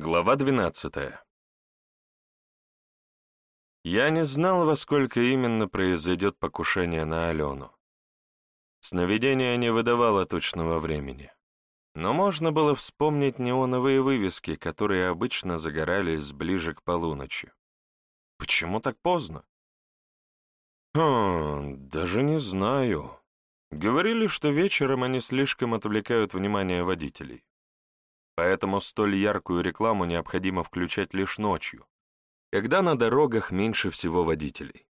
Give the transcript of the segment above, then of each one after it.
Глава двенадцатая. Я не знал, во сколько именно произойдет покушение на Алену. Сновидение не выдавало точного времени. Но можно было вспомнить неоновые вывески, которые обычно загорались ближе к полуночи. Почему так поздно? Хм, даже не знаю. Говорили, что вечером они слишком отвлекают внимание водителей. Поэтому столь яркую рекламу необходимо включать лишь ночью, когда на дорогах меньше всего водителей.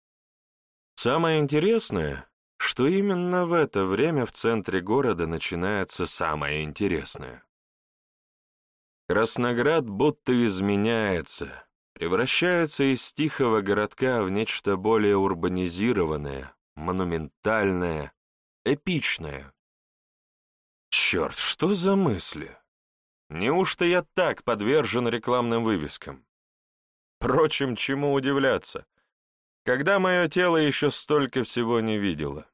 Самое интересное, что именно в это время в центре города начинается самое интересное. Красноград будто изменяется, превращается из тихого городка в нечто более урбанизированное, монументальное, эпичное. Черт, что за мысли? Неужто я так подвержен рекламным вывескам? Впрочем, чему удивляться, когда мое тело еще столько всего не видело.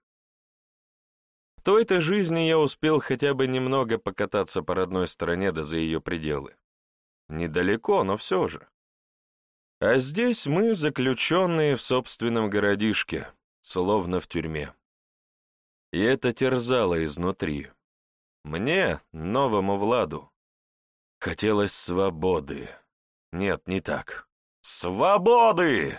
В той-то жизни я успел хотя бы немного покататься по родной стороне да за ее пределы. Недалеко, но все же. А здесь мы заключенные в собственном городишке, словно в тюрьме. И это терзало изнутри. Мне, новому Владу, Хотелось свободы. Нет, не так. Свободы!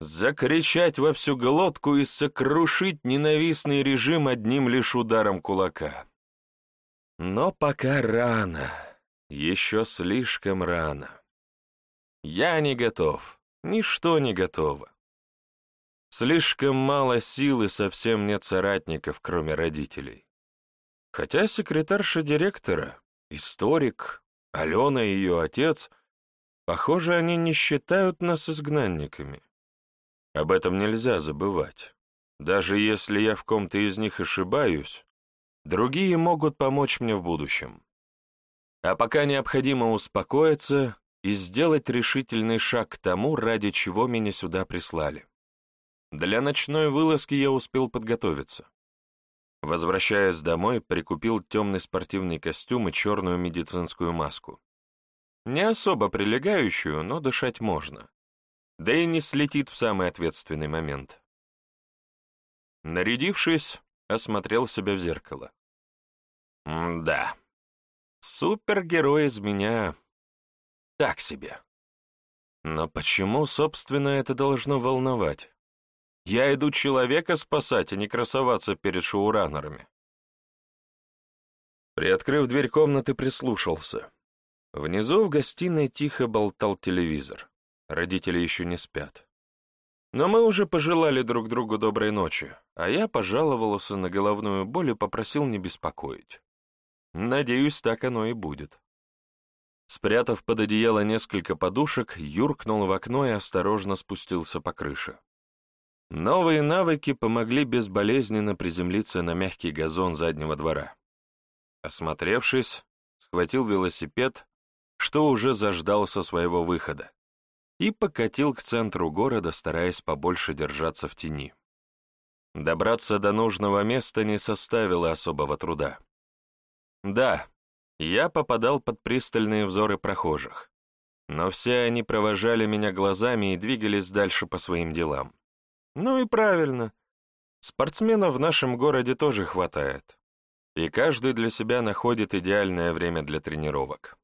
Закричать во всю глотку и сокрушить ненавистный режим одним лишь ударом кулака. Но пока рано, еще слишком рано. Я не готов, ничто не готово. Слишком мало сил и совсем нет соратников, кроме родителей. Хотя секретарша директора, историк, Алена и ее отец, похоже, они не считают нас изгнанниками. Об этом нельзя забывать. Даже если я в ком-то из них ошибаюсь, другие могут помочь мне в будущем. А пока необходимо успокоиться и сделать решительный шаг к тому, ради чего меня сюда прислали. Для ночной вылазки я успел подготовиться. Возвращаясь домой, прикупил темный спортивный костюм и черную медицинскую маску. Не особо прилегающую, но дышать можно. Да и не слетит в самый ответственный момент. Нарядившись, осмотрел себя в зеркало. М-да. Супергерой из меня так себе. Но почему, собственно, это должно волновать? Я иду человека спасать, а не красоваться перед шоураннерами. Приоткрыв дверь комнаты, прислушался. Внизу в гостиной тихо болтал телевизор. Родители еще не спят. Но мы уже пожелали друг другу доброй ночи, а я пожаловался на головную боль и попросил не беспокоить. Надеюсь, так оно и будет. Спрятав под одеяло несколько подушек, юркнул в окно и осторожно спустился по крыше. Новые навыки помогли безболезненно приземлиться на мягкий газон заднего двора. Осмотревшись, схватил велосипед, что уже заждался своего выхода, и покатил к центру города, стараясь побольше держаться в тени. Добраться до нужного места не составило особого труда. Да, я попадал под пристальные взоры прохожих, но все они провожали меня глазами и двигались дальше по своим делам. Ну и правильно. Спортсменов в нашем городе тоже хватает. И каждый для себя находит идеальное время для тренировок.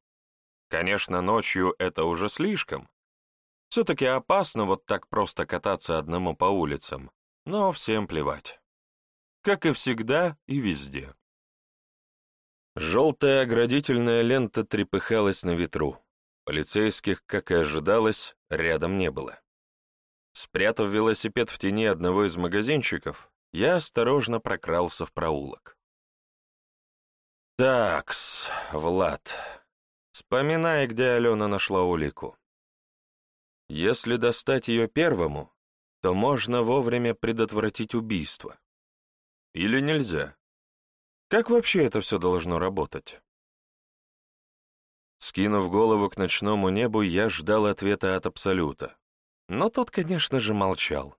Конечно, ночью это уже слишком. Все-таки опасно вот так просто кататься одному по улицам, но всем плевать. Как и всегда и везде. Желтая оградительная лента трепыхалась на ветру. Полицейских, как и ожидалось, рядом не было. Спрятав велосипед в тени одного из магазинчиков, я осторожно прокрался в проулок. «Такс, Влад, вспоминай, где Алена нашла улику. Если достать ее первому, то можно вовремя предотвратить убийство. Или нельзя? Как вообще это все должно работать?» Скинув голову к ночному небу, я ждал ответа от Абсолюта. Но тот, конечно же, молчал.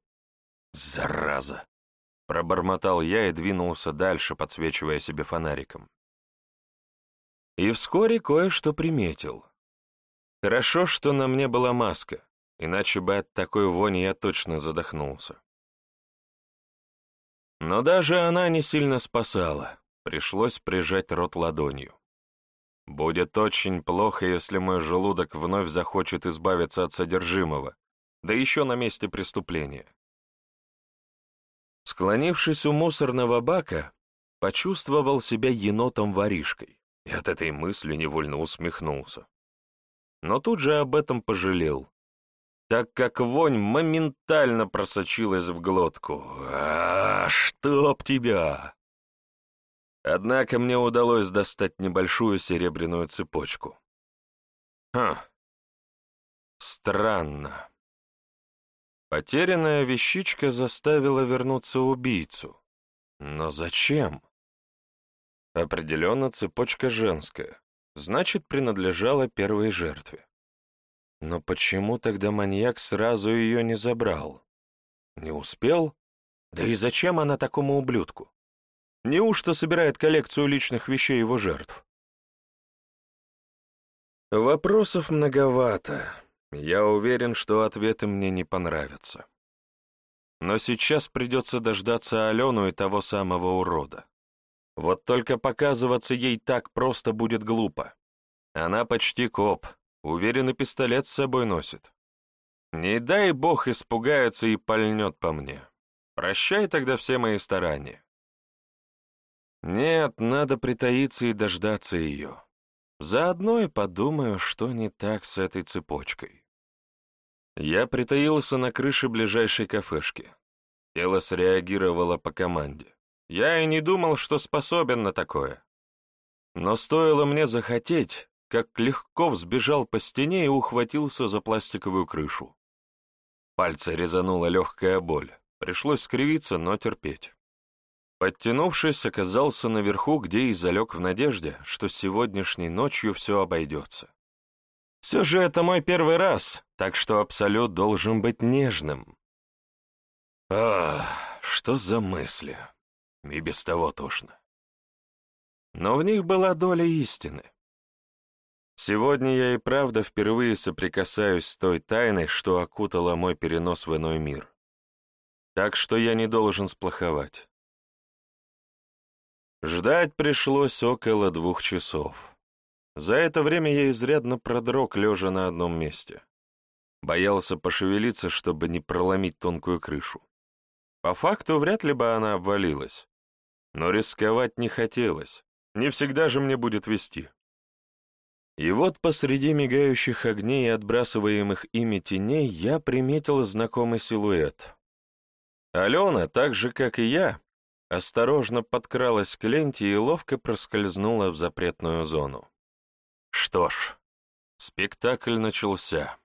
«Зараза!» — пробормотал я и двинулся дальше, подсвечивая себе фонариком. И вскоре кое-что приметил. Хорошо, что на мне была маска, иначе бы от такой вони я точно задохнулся. Но даже она не сильно спасала, пришлось прижать рот ладонью. Будет очень плохо, если мой желудок вновь захочет избавиться от содержимого, да еще на месте преступления. Склонившись у мусорного бака, почувствовал себя енотом-воришкой и от этой мысли невольно усмехнулся. Но тут же об этом пожалел, так как вонь моментально просочилась в глотку. «А, чтоб тебя!» Однако мне удалось достать небольшую серебряную цепочку. Хм. Странно. Потерянная вещичка заставила вернуться убийцу. Но зачем? Определенно цепочка женская, значит, принадлежала первой жертве. Но почему тогда маньяк сразу ее не забрал? Не успел? Да и зачем она такому ублюдку? Неужто собирает коллекцию личных вещей его жертв? Вопросов многовато. Я уверен, что ответы мне не понравятся. Но сейчас придется дождаться Алену и того самого урода. Вот только показываться ей так просто будет глупо. Она почти коп, уверен, и пистолет с собой носит. Не дай бог испугается и пальнет по мне. Прощай тогда все мои старания. Нет, надо притаиться и дождаться ее. Заодно и подумаю, что не так с этой цепочкой. Я притаился на крыше ближайшей кафешки. Тело среагировало по команде. Я и не думал, что способен на такое. Но стоило мне захотеть, как легко взбежал по стене и ухватился за пластиковую крышу. Пальцы резанула легкая боль. Пришлось скривиться, но терпеть. Подтянувшись, оказался наверху, где и залег в надежде, что сегодняшней ночью все обойдется. Все же это мой первый раз, так что Абсолют должен быть нежным. Ах, что за мысли и без того тошно. Но в них была доля истины. Сегодня я и правда впервые соприкасаюсь с той тайной, что окутала мой перенос в иной мир. Так что я не должен сплоховать. Ждать пришлось около двух часов. За это время я изрядно продрог, лежа на одном месте. Боялся пошевелиться, чтобы не проломить тонкую крышу. По факту, вряд ли бы она обвалилась. Но рисковать не хотелось, не всегда же мне будет вести. И вот посреди мигающих огней и отбрасываемых ими теней я приметил знакомый силуэт. Алена, так же, как и я, осторожно подкралась к ленте и ловко проскользнула в запретную зону. Что ж, спектакль начался.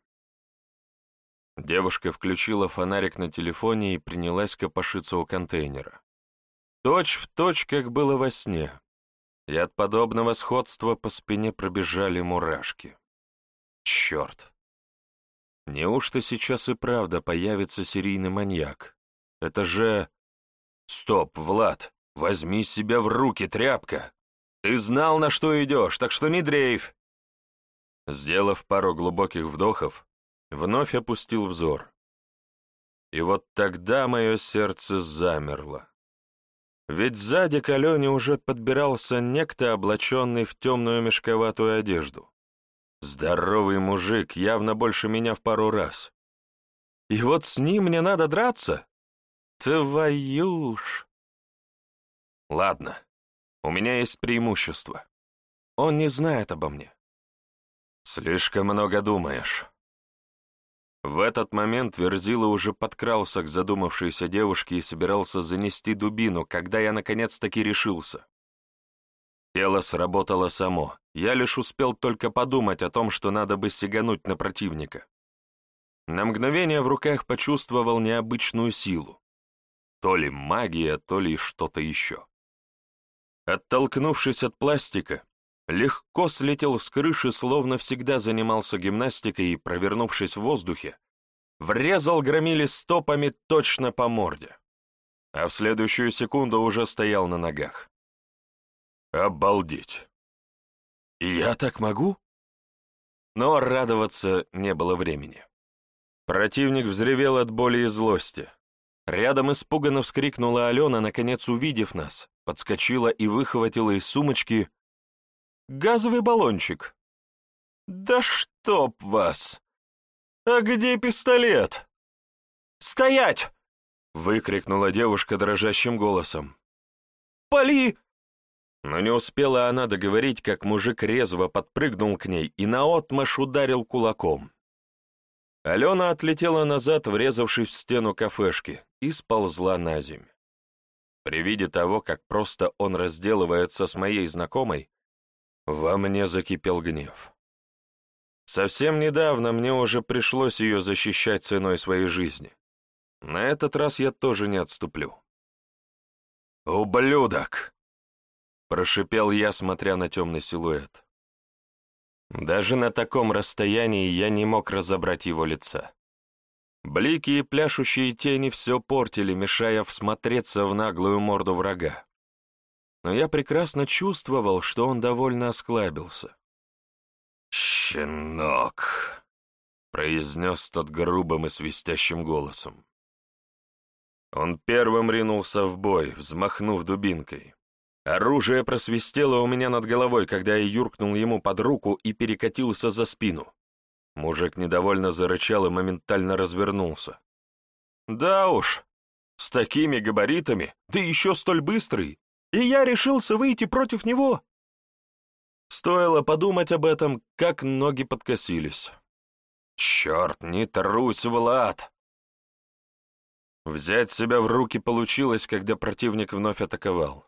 Девушка включила фонарик на телефоне и принялась копошиться у контейнера. Точь в точь, как было во сне. И от подобного сходства по спине пробежали мурашки. Черт! Неужто сейчас и правда появится серийный маньяк? Это же... Стоп, Влад, возьми себя в руки, тряпка! Ты знал, на что идешь, так что не дрейф! Сделав пару глубоких вдохов, вновь опустил взор. И вот тогда мое сердце замерло. Ведь сзади к Алене уже подбирался некто, облаченный в темную мешковатую одежду. Здоровый мужик, явно больше меня в пару раз. И вот с ним мне надо драться? Твою ж! Ладно, у меня есть преимущество. Он не знает обо мне. Слишком много думаешь. В этот момент Верзила уже подкрался к задумавшейся девушке и собирался занести дубину, когда я наконец-таки решился. Тело сработало само, я лишь успел только подумать о том, что надо бы сигануть на противника. На мгновение в руках почувствовал необычную силу. То ли магия, то ли что-то еще. Оттолкнувшись от пластика, легко слетел с крыши, словно всегда занимался гимнастикой и, провернувшись в воздухе, врезал громили стопами точно по морде. А в следующую секунду уже стоял на ногах. Обалдеть! Я так могу? но радоваться не было времени. Противник взревел от боли и злости. Рядом испуганно вскрикнула Алена, наконец увидев нас, подскочила и выхватила из сумочки газовый баллончик. «Да чтоб вас! А где пистолет?» «Стоять!» — выкрикнула девушка дрожащим голосом. «Пали!» Но не успела она договорить, как мужик резво подпрыгнул к ней и наотмашь ударил кулаком. Алена отлетела назад, врезавшись в стену кафешки, и сползла на земь. При виде того, как просто он разделывается с моей знакомой, во мне закипел гнев. Совсем недавно мне уже пришлось ее защищать ценой своей жизни. На этот раз я тоже не отступлю. «Ублюдок!» — прошипел я, смотря на темный силуэт. Даже на таком расстоянии я не мог разобрать его лица. Блики и пляшущие тени все портили, мешая всмотреться в наглую морду врага. Но я прекрасно чувствовал, что он довольно осклабился. «Щенок!» — произнес тот грубым и свистящим голосом. Он первым ринулся в бой, взмахнув дубинкой. Оружие просвистело у меня над головой, когда я юркнул ему под руку и перекатился за спину. Мужик недовольно зарычал и моментально развернулся. «Да уж, с такими габаритами, да еще столь быстрый, и я решился выйти против него!» Стоило подумать об этом, как ноги подкосились. «Черт, не трусь, Влад!» Взять себя в руки получилось, когда противник вновь атаковал.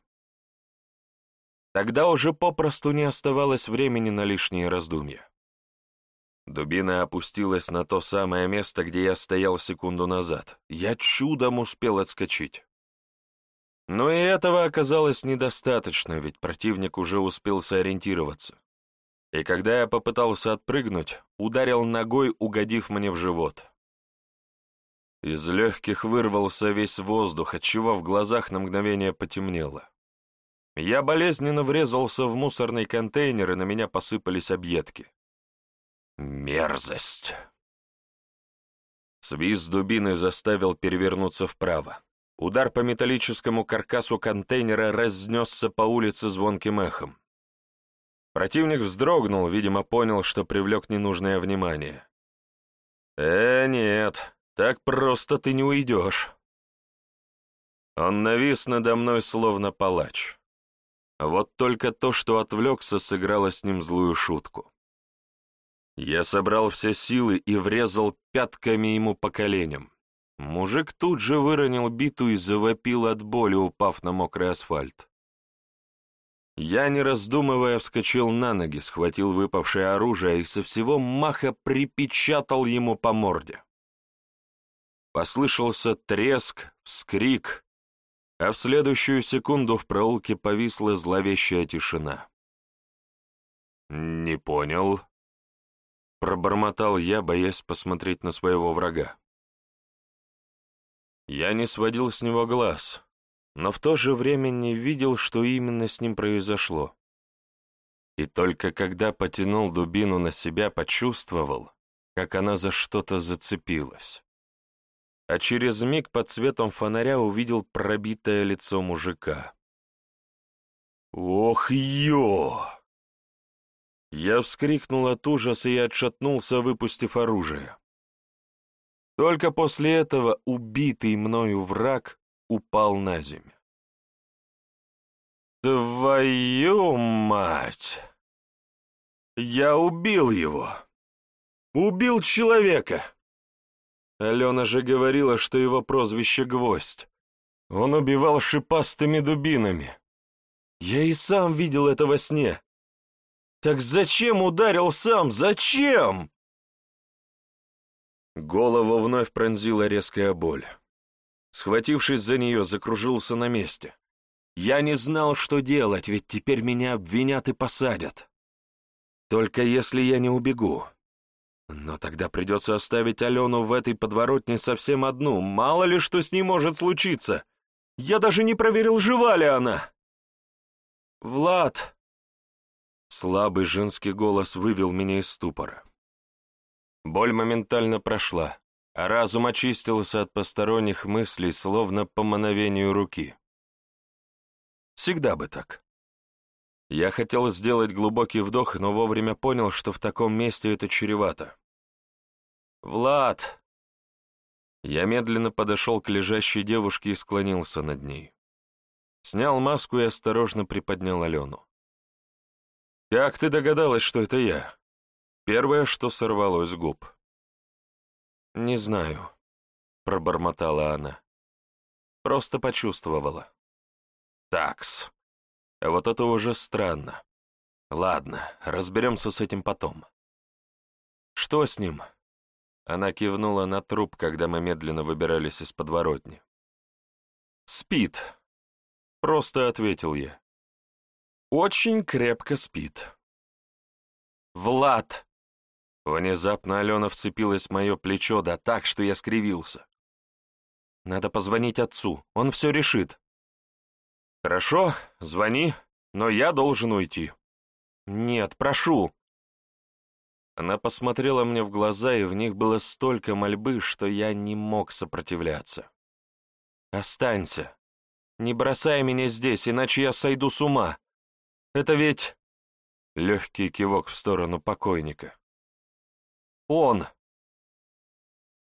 Тогда уже попросту не оставалось времени на лишние раздумья. Дубина опустилась на то самое место, где я стоял секунду назад. Я чудом успел отскочить. Но и этого оказалось недостаточно, ведь противник уже успел сориентироваться. И когда я попытался отпрыгнуть, ударил ногой, угодив мне в живот. Из легких вырвался весь воздух, отчего в глазах на мгновение потемнело. Я болезненно врезался в мусорный контейнер, и на меня посыпались объедки. Мерзость! Свист дубины заставил перевернуться вправо. Удар по металлическому каркасу контейнера разнесся по улице звонким эхом. Противник вздрогнул, видимо, понял, что привлек ненужное внимание. «Э, нет, так просто ты не уйдешь». Он навис надо мной, словно палач. Вот только то, что отвлекся, сыграло с ним злую шутку. Я собрал все силы и врезал пятками ему по коленям. Мужик тут же выронил биту и завопил от боли, упав на мокрый асфальт. Я, не раздумывая, вскочил на ноги, схватил выпавшее оружие и со всего маха припечатал ему по морде. Послышался треск, вскрик, а в следующую секунду в проулке повисла зловещая тишина. «Не понял», — пробормотал я, боясь посмотреть на своего врага. Я не сводил с него глаз, но в то же время не видел, что именно с ним произошло. И только когда потянул дубину на себя, почувствовал, как она за что-то зацепилась а через миг под светом фонаря увидел пробитое лицо мужика. «Ох, ё!» Я вскрикнул от ужаса и отшатнулся, выпустив оружие. Только после этого убитый мною враг упал на землю. «Твою мать! Я убил его! Убил человека!» Алена же говорила, что его прозвище «Гвоздь». Он убивал шипастыми дубинами. Я и сам видел это во сне. Так зачем ударил сам? Зачем? Голову вновь пронзила резкая боль. Схватившись за нее, закружился на месте. Я не знал, что делать, ведь теперь меня обвинят и посадят. Только если я не убегу. Но тогда придется оставить Алену в этой подворотне совсем одну. Мало ли что с ней может случиться. Я даже не проверил, жива ли она. «Влад!» Слабый женский голос вывел меня из ступора. Боль моментально прошла, а разум очистился от посторонних мыслей, словно по мановению руки. Всегда бы так. Я хотел сделать глубокий вдох, но вовремя понял, что в таком месте это чревато. «Влад!» Я медленно подошел к лежащей девушке и склонился над ней. Снял маску и осторожно приподнял Алену. «Как ты догадалась, что это я?» Первое, что сорвалось с губ. «Не знаю», — пробормотала она. «Просто почувствовала». «Такс. Вот это уже странно. Ладно, разберемся с этим потом». «Что с ним?» Она кивнула на труп, когда мы медленно выбирались из подворотни. «Спит», — просто ответил я. «Очень крепко спит». «Влад!» Внезапно Алена вцепилась в мое плечо, да так, что я скривился. «Надо позвонить отцу, он все решит». «Хорошо, звони, но я должен уйти». «Нет, прошу». Она посмотрела мне в глаза, и в них было столько мольбы, что я не мог сопротивляться. «Останься. Не бросай меня здесь, иначе я сойду с ума. Это ведь...» Легкий кивок в сторону покойника. «Он!»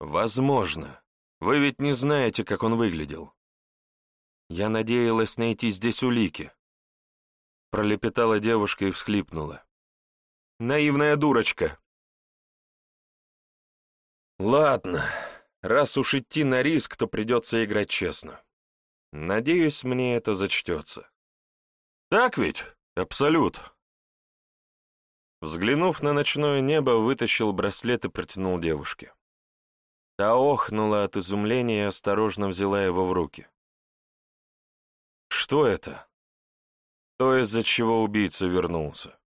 «Возможно. Вы ведь не знаете, как он выглядел». «Я надеялась найти здесь улики», — пролепетала девушка и всхлипнула. Наивная дурочка. Ладно, раз уж идти на риск, то придется играть честно. Надеюсь, мне это зачтется. Так ведь? Абсолют. Взглянув на ночное небо, вытащил браслет и протянул девушке. Та охнула от изумления и осторожно взяла его в руки. Что это? То, из-за чего убийца вернулся.